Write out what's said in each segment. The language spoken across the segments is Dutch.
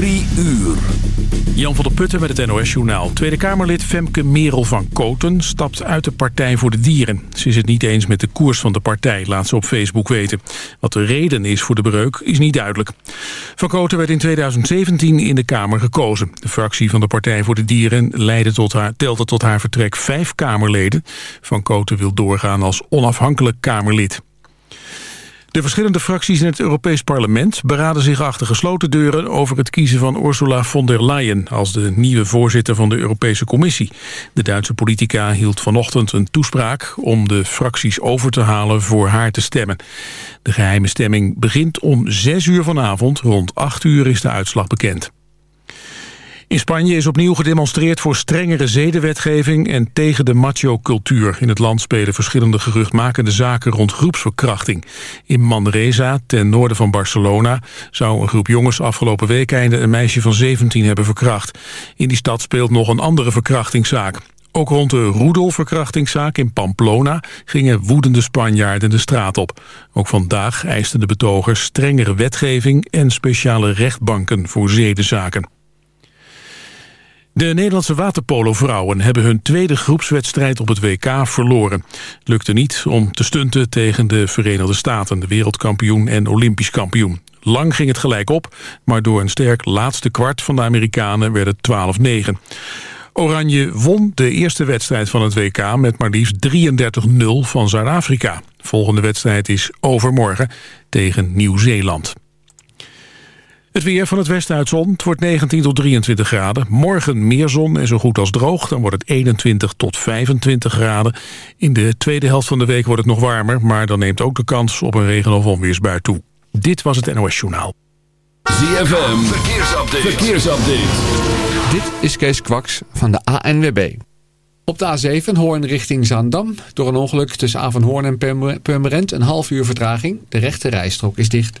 Uur. Jan van der Putten met het NOS-journaal. Tweede Kamerlid Femke Merel van Koten stapt uit de Partij voor de Dieren. Ze is het niet eens met de koers van de partij, laat ze op Facebook weten. Wat de reden is voor de breuk is niet duidelijk. Van Koten werd in 2017 in de Kamer gekozen. De fractie van de Partij voor de Dieren leidde tot haar, telde tot haar vertrek vijf Kamerleden. Van Koten wil doorgaan als onafhankelijk Kamerlid. De verschillende fracties in het Europees Parlement beraden zich achter gesloten deuren over het kiezen van Ursula von der Leyen als de nieuwe voorzitter van de Europese Commissie. De Duitse politica hield vanochtend een toespraak om de fracties over te halen voor haar te stemmen. De geheime stemming begint om zes uur vanavond, rond acht uur is de uitslag bekend. In Spanje is opnieuw gedemonstreerd voor strengere zedenwetgeving en tegen de macho-cultuur. In het land spelen verschillende geruchtmakende zaken rond groepsverkrachting. In Manresa, ten noorden van Barcelona, zou een groep jongens afgelopen week einde een meisje van 17 hebben verkracht. In die stad speelt nog een andere verkrachtingszaak. Ook rond de roedelverkrachtingszaak in Pamplona gingen woedende Spanjaarden de straat op. Ook vandaag eisten de betogers strengere wetgeving en speciale rechtbanken voor zedenzaken. De Nederlandse waterpolo-vrouwen hebben hun tweede groepswedstrijd op het WK verloren. Het lukte niet om te stunten tegen de Verenigde Staten, de wereldkampioen en olympisch kampioen. Lang ging het gelijk op, maar door een sterk laatste kwart van de Amerikanen werd het 12-9. Oranje won de eerste wedstrijd van het WK met maar liefst 33-0 van Zuid-Afrika. Volgende wedstrijd is overmorgen tegen Nieuw-Zeeland. Het weer van het westen uit zon. Het wordt 19 tot 23 graden. Morgen meer zon en zo goed als droog. Dan wordt het 21 tot 25 graden. In de tweede helft van de week wordt het nog warmer. Maar dan neemt ook de kans op een regen- of onweersbui toe. Dit was het NOS Journaal. ZFM. Verkeersupdate. Verkeersupdate. Dit is Kees Kwaks van de ANWB. Op de A7 Hoorn richting Zaandam. Door een ongeluk tussen Avanhoorn en Purmerend een half uur vertraging. De rechte rijstrook is dicht.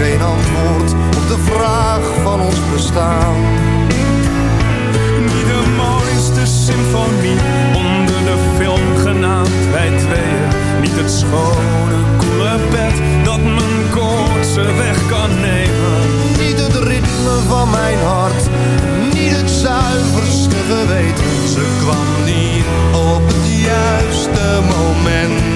Geen antwoord op de vraag van ons bestaan. Niet de mooiste symfonie onder de film genaamd wij tweeën. Niet het schone, koele bed dat mijn koortse weg kan nemen. Niet het ritme van mijn hart, niet het zuiverste geweten. Ze kwam niet op het juiste moment.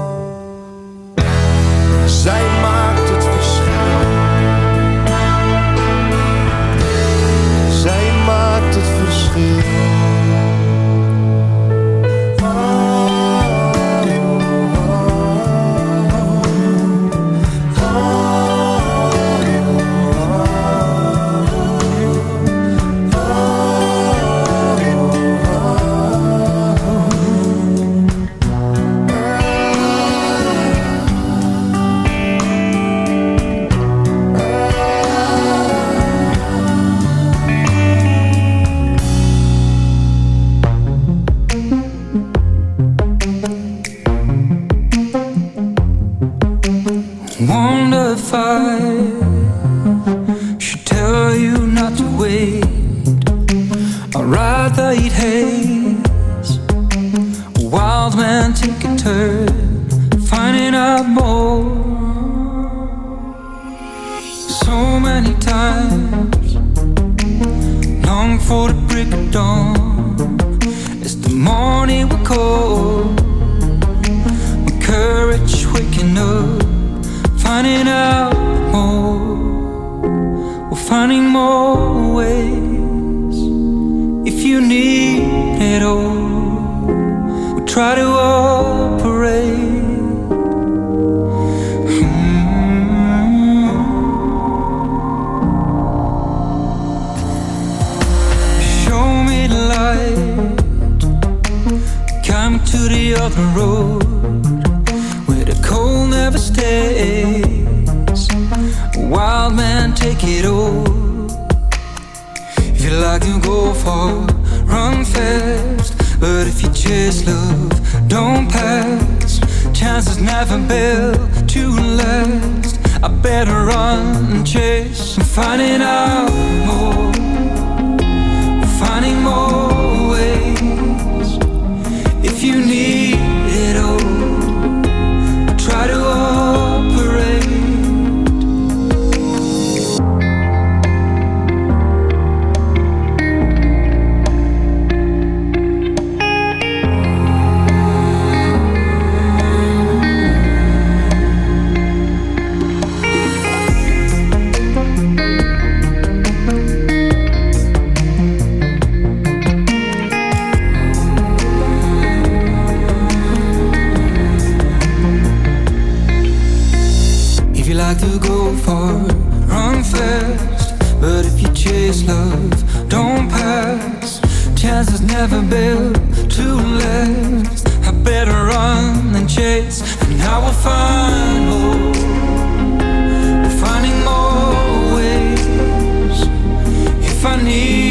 Haze. Wild man take a turn, finding out more. So many times, long for the break of dawn. As the morning will cold, my courage waking up finding out more. We're finding more ways. If you need all, we'll try to never built to last. I better run and chase and finding out you like to go far, run fast. But if you chase love, don't pass. Chances never built to last. I better run than chase, and I will find more. Finding more ways. If I need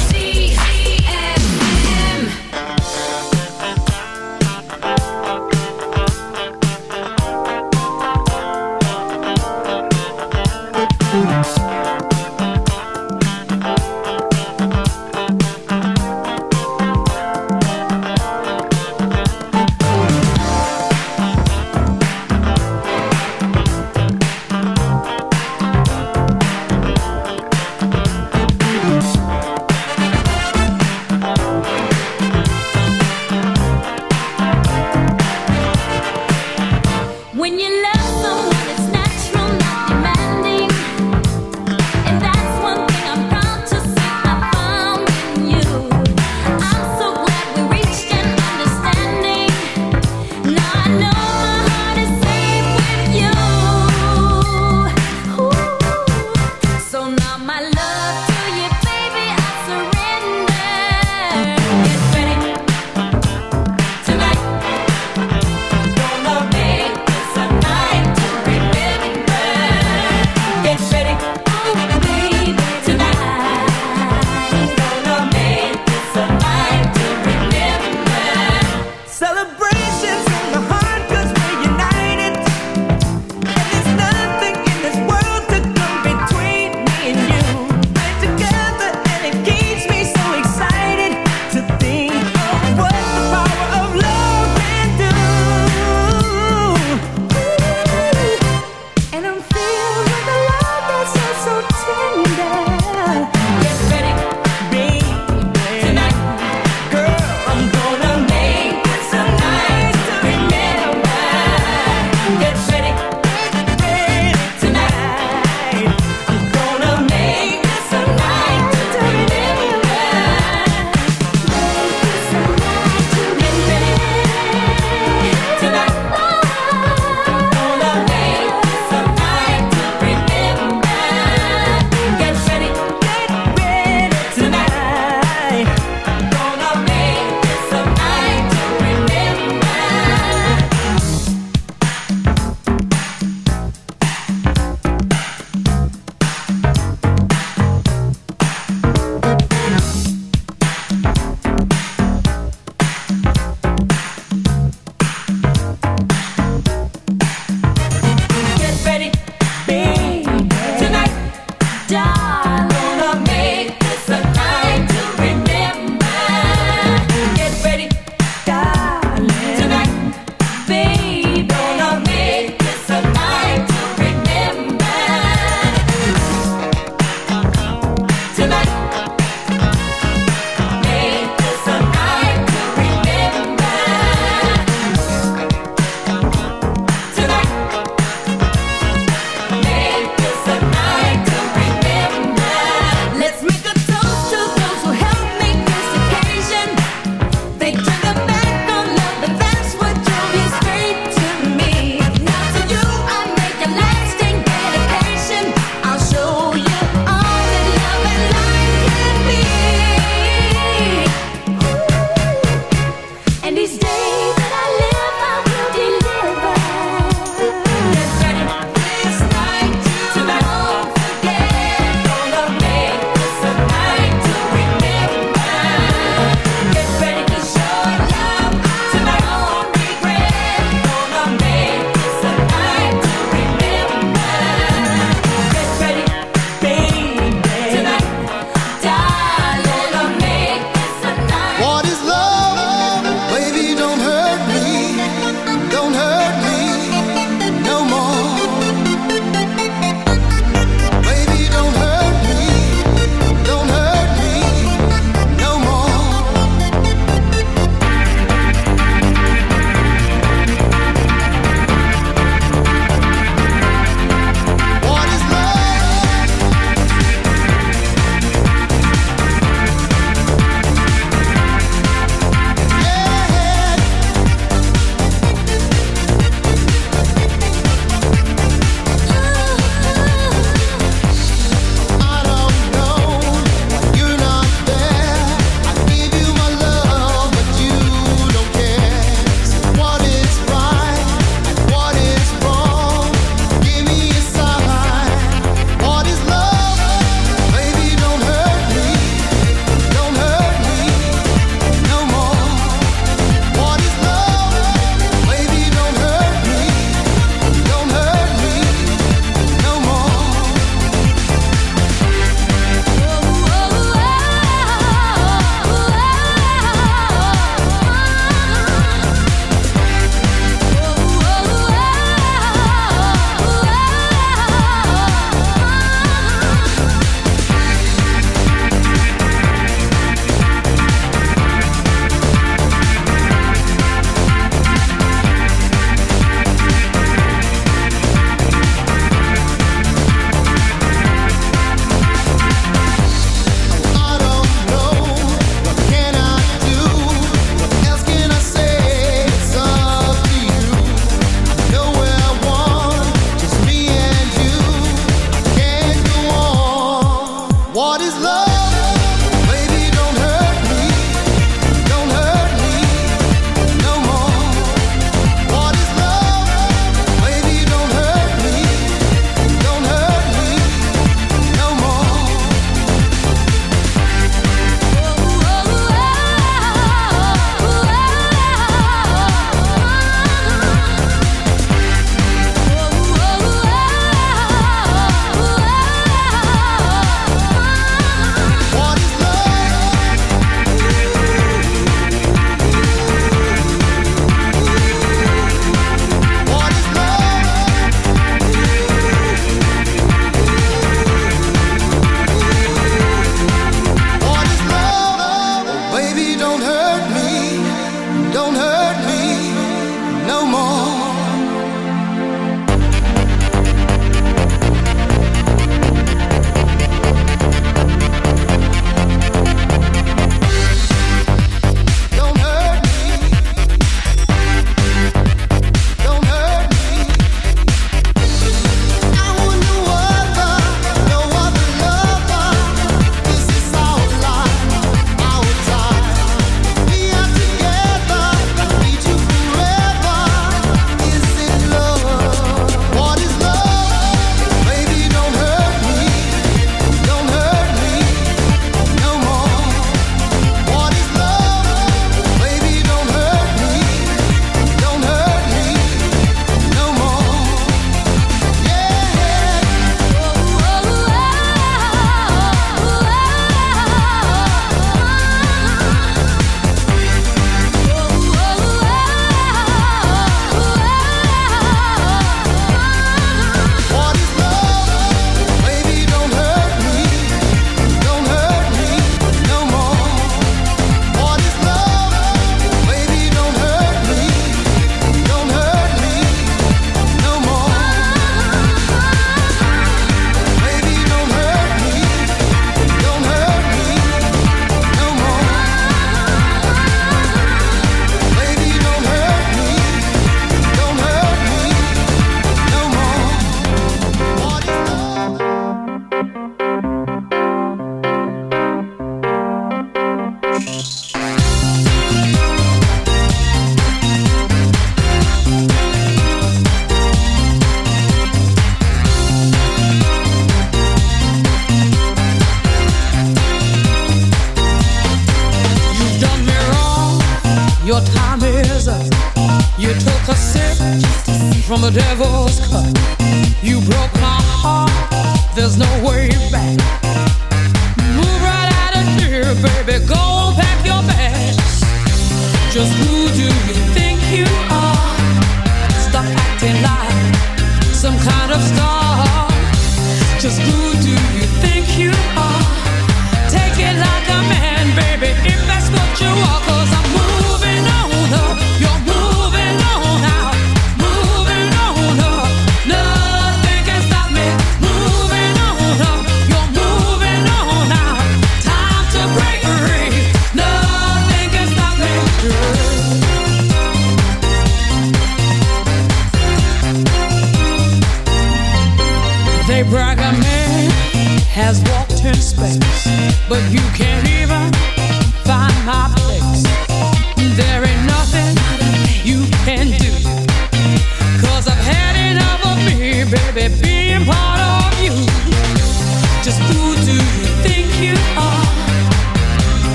When you love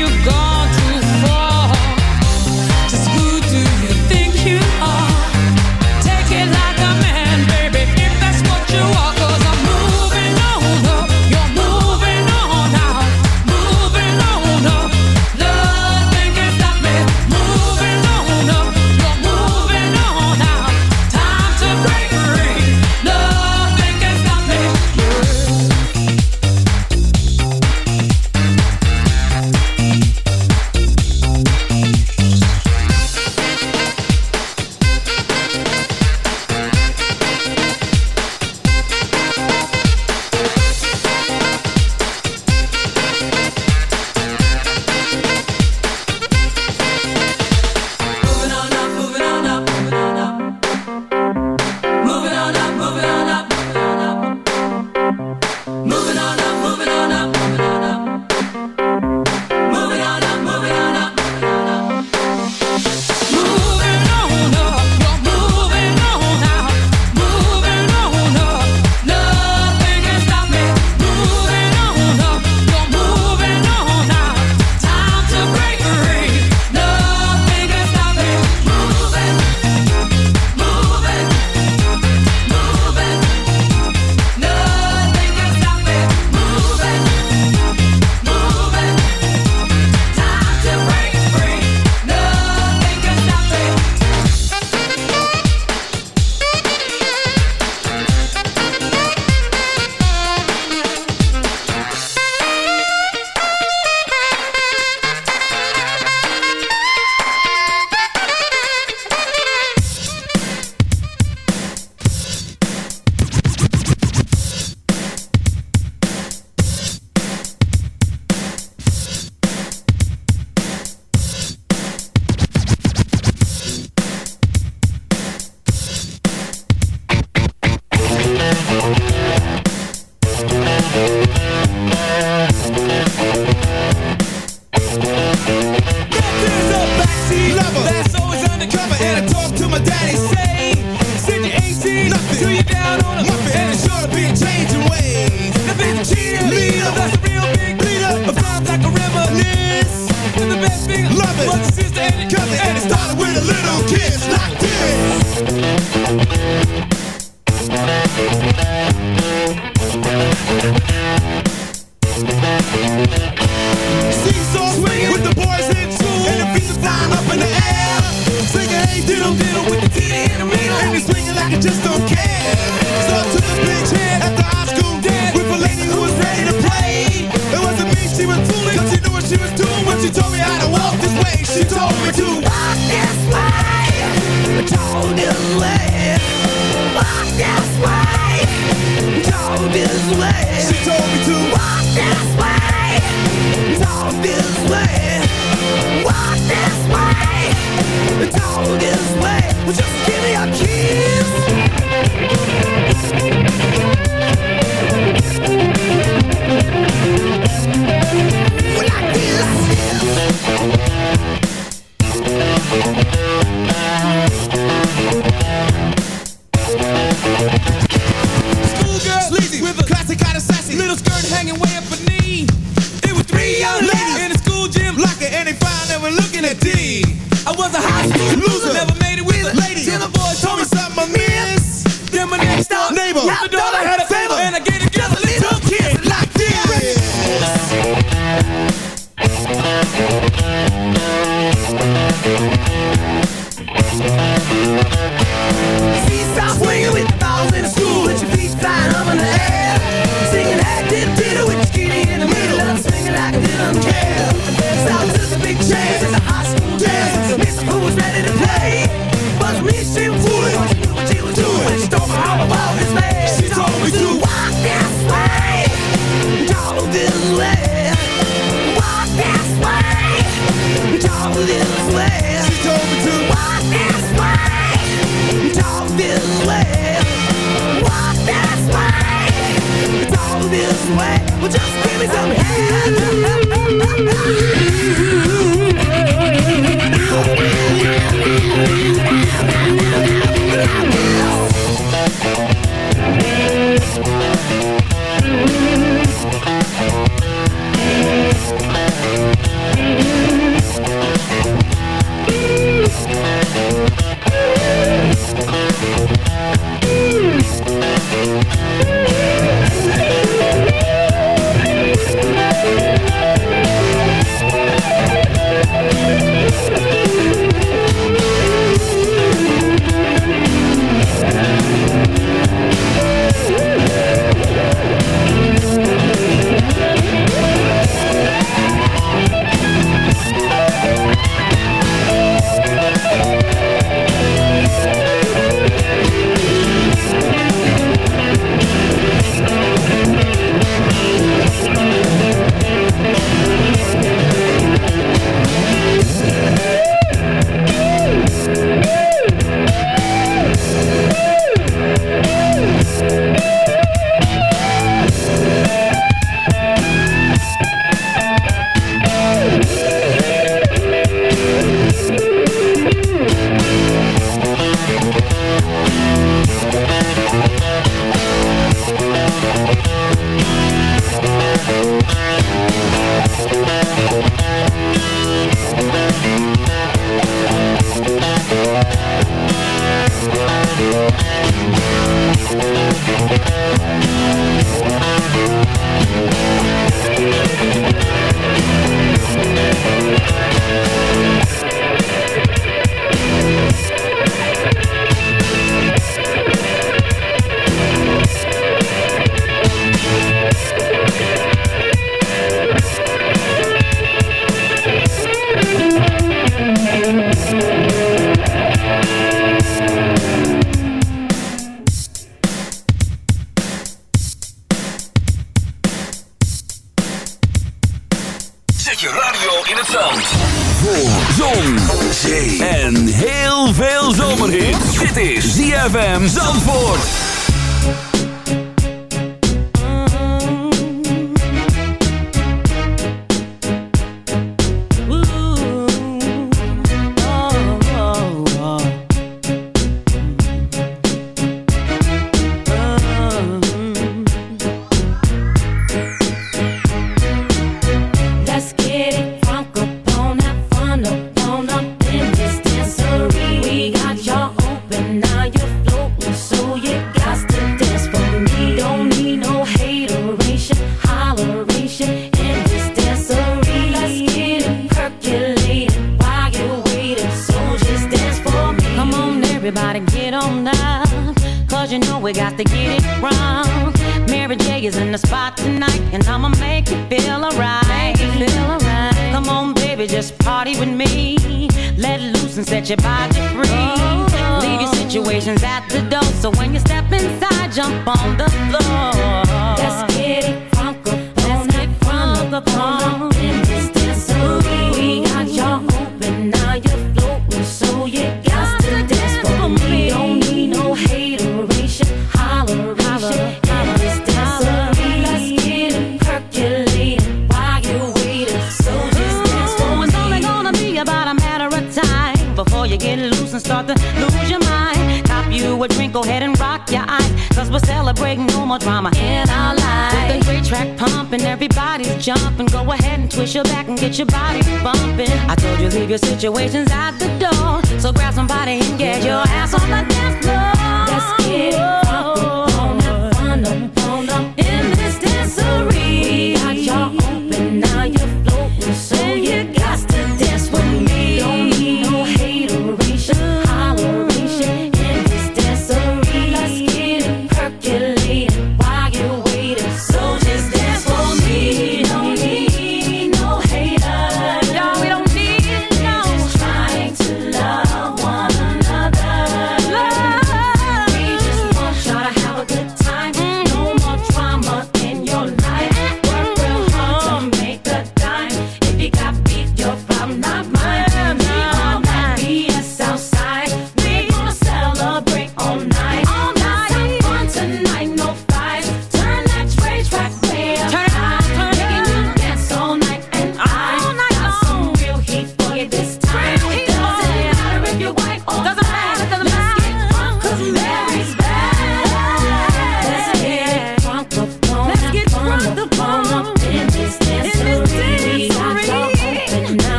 you go. indeed. I was a high school loser, never made it with a lady. Till the boys told me something I missed. Then my next stop neighbor, I thought I had a favor, and I gave it way. Well, just give me some head.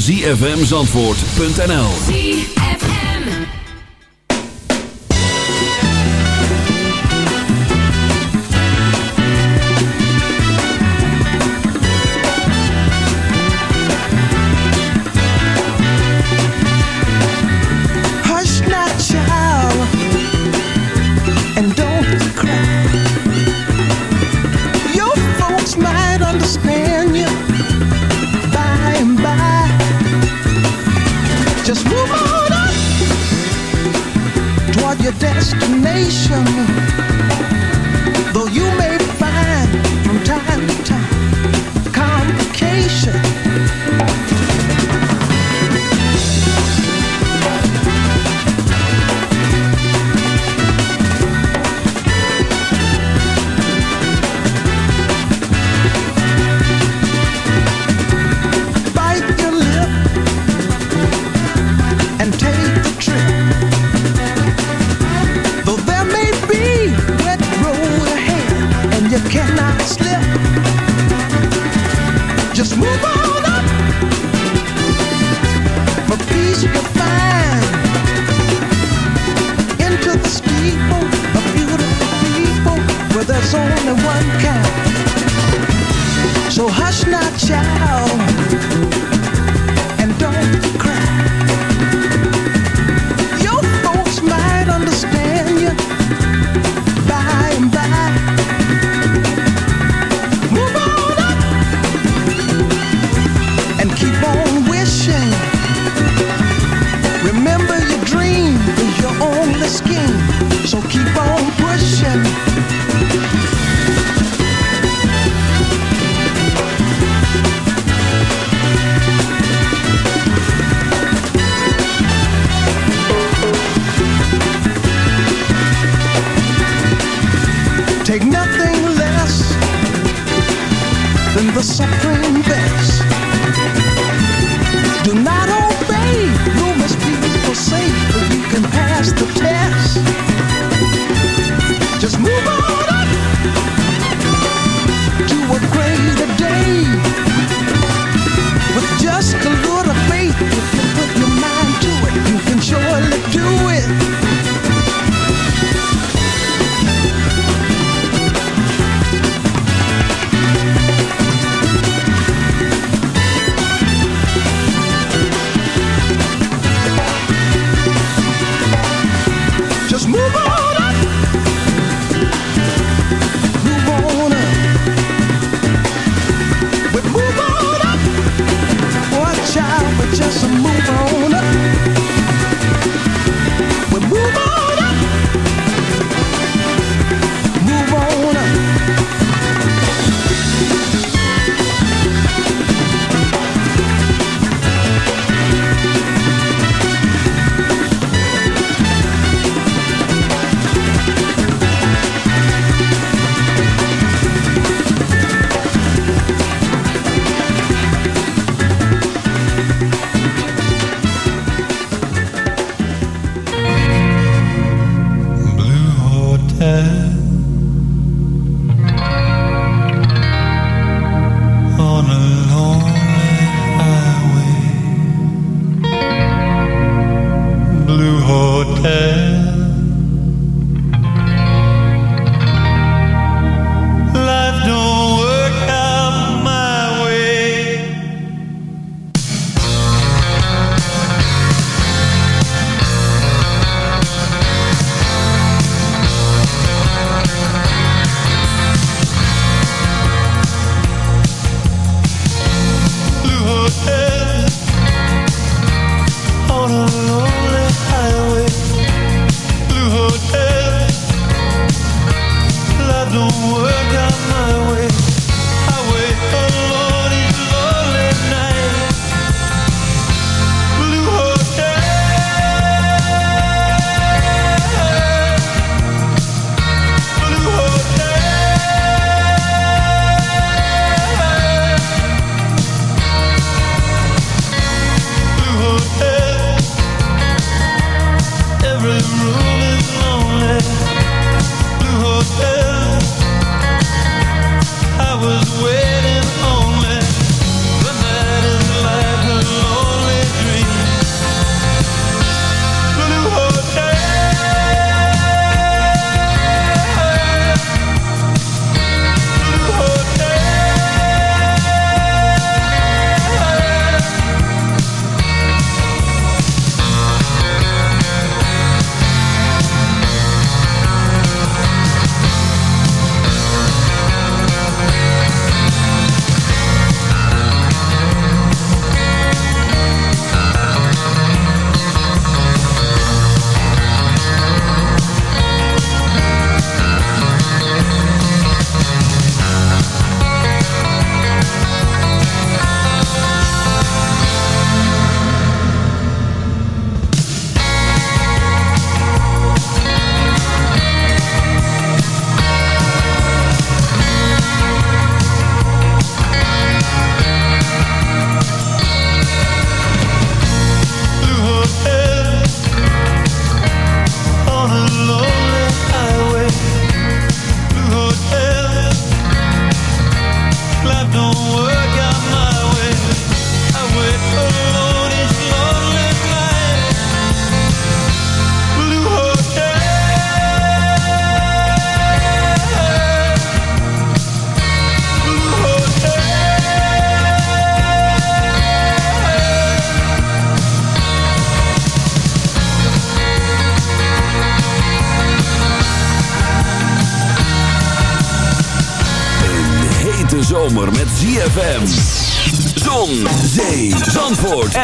www.zfmzandvoort.nl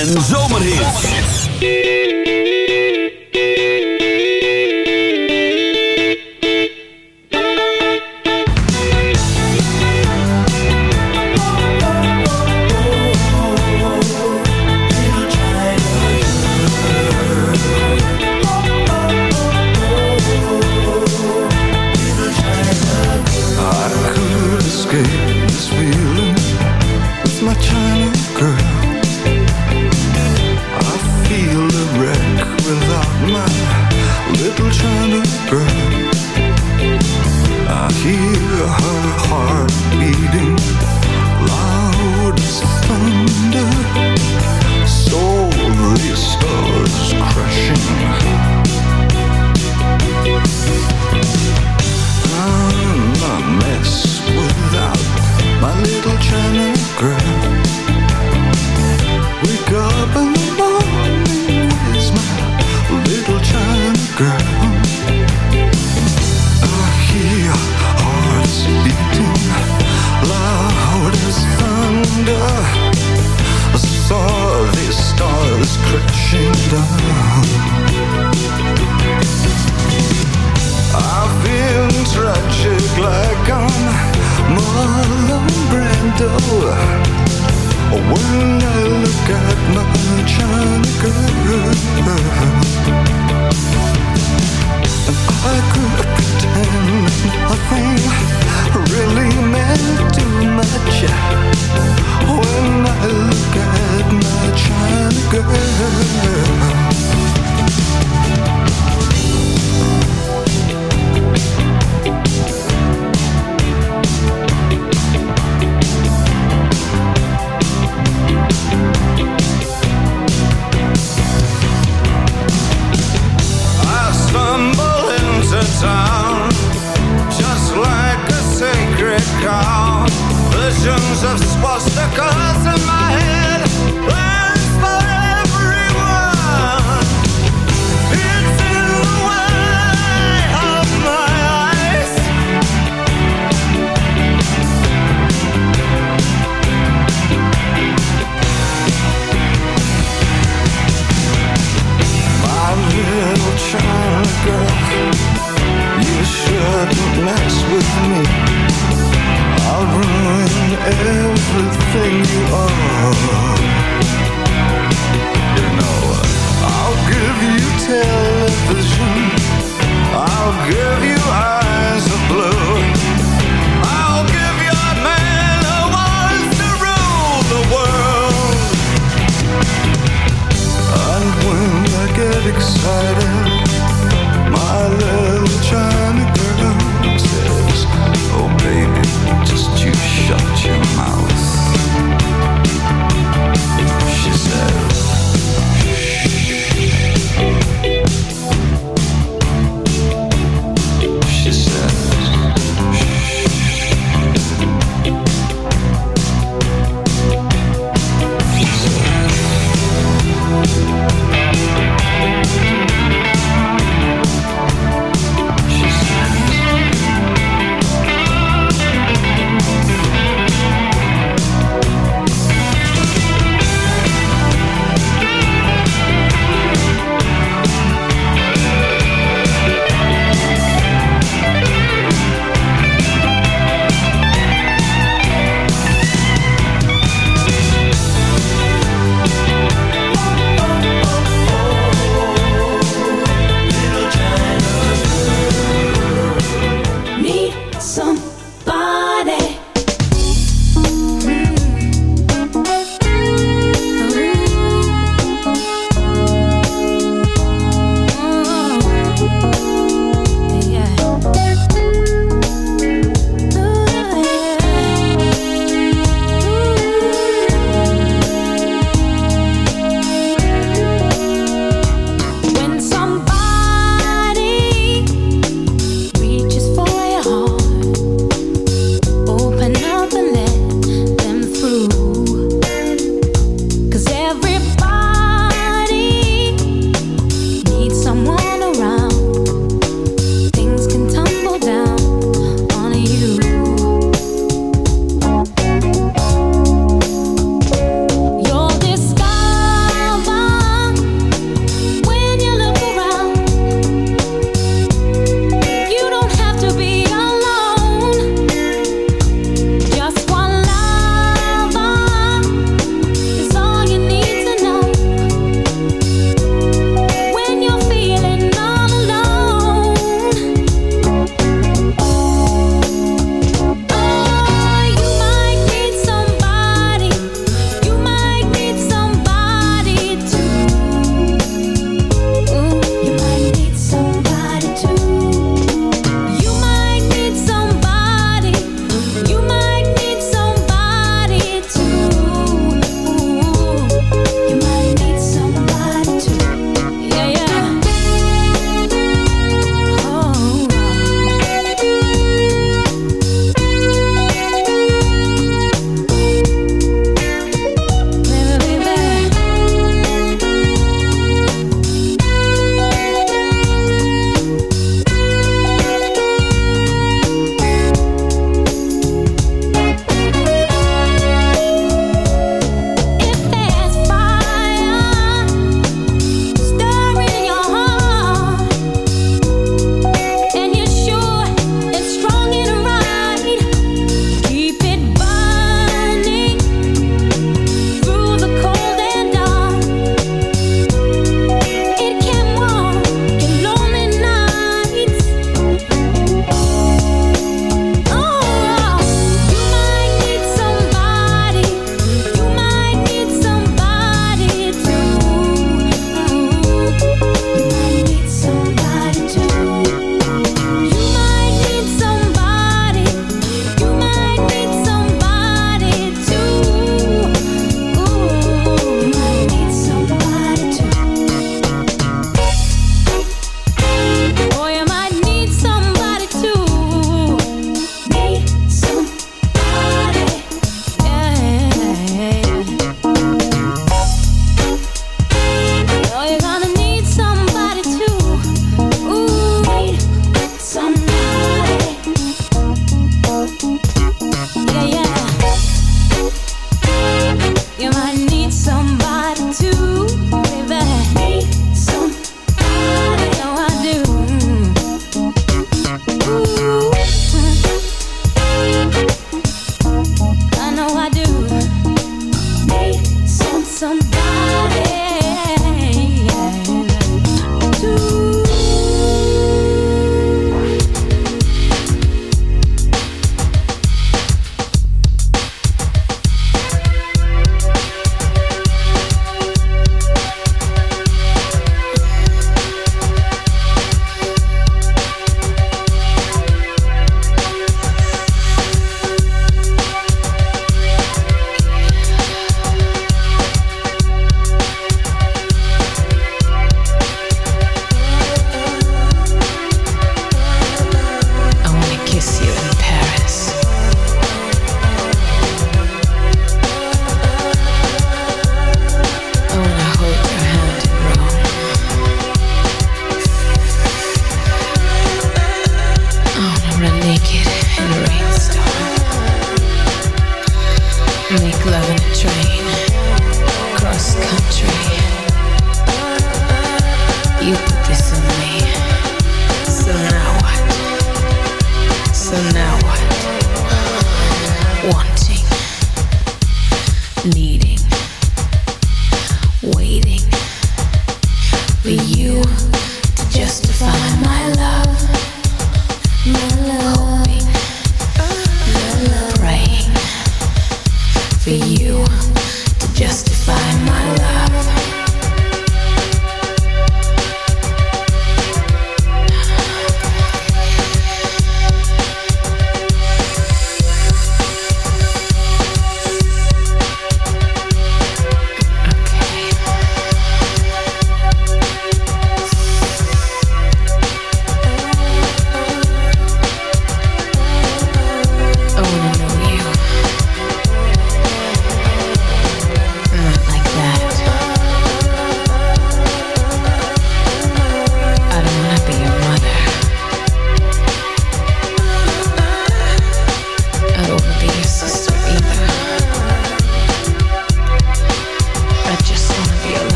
zandvoort en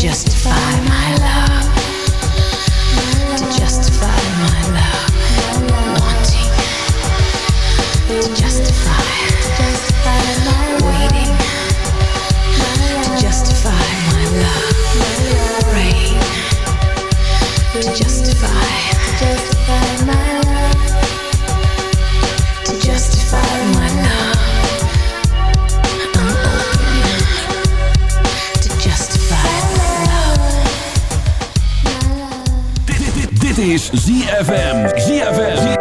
justify my love. ZFM. ZFM.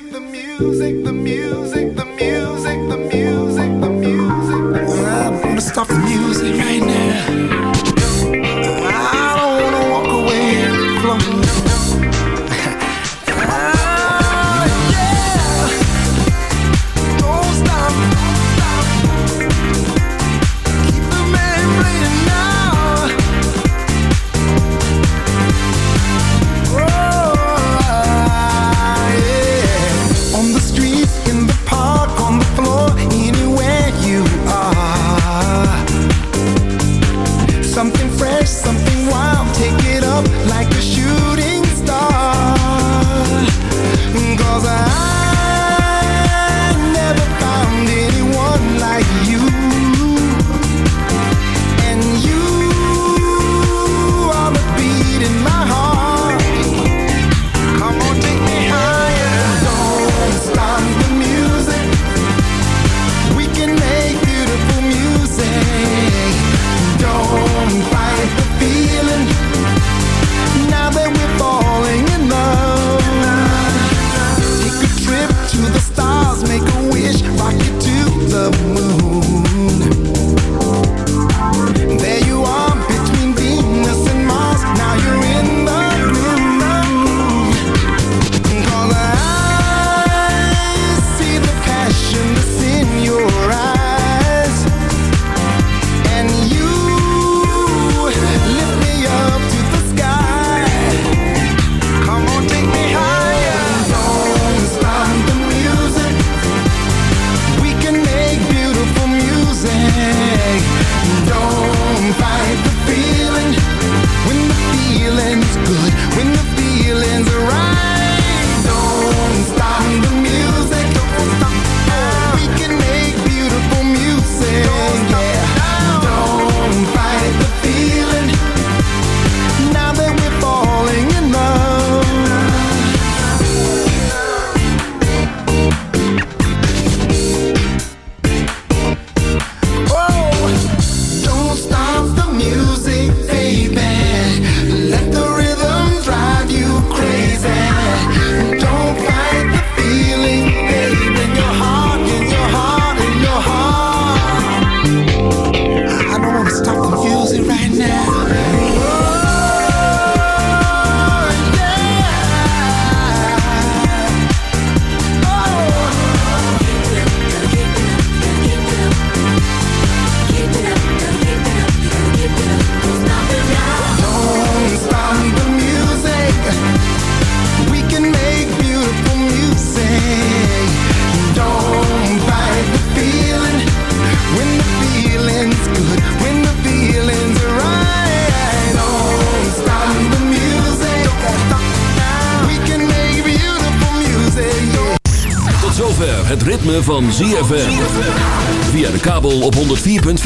music, the music, the music.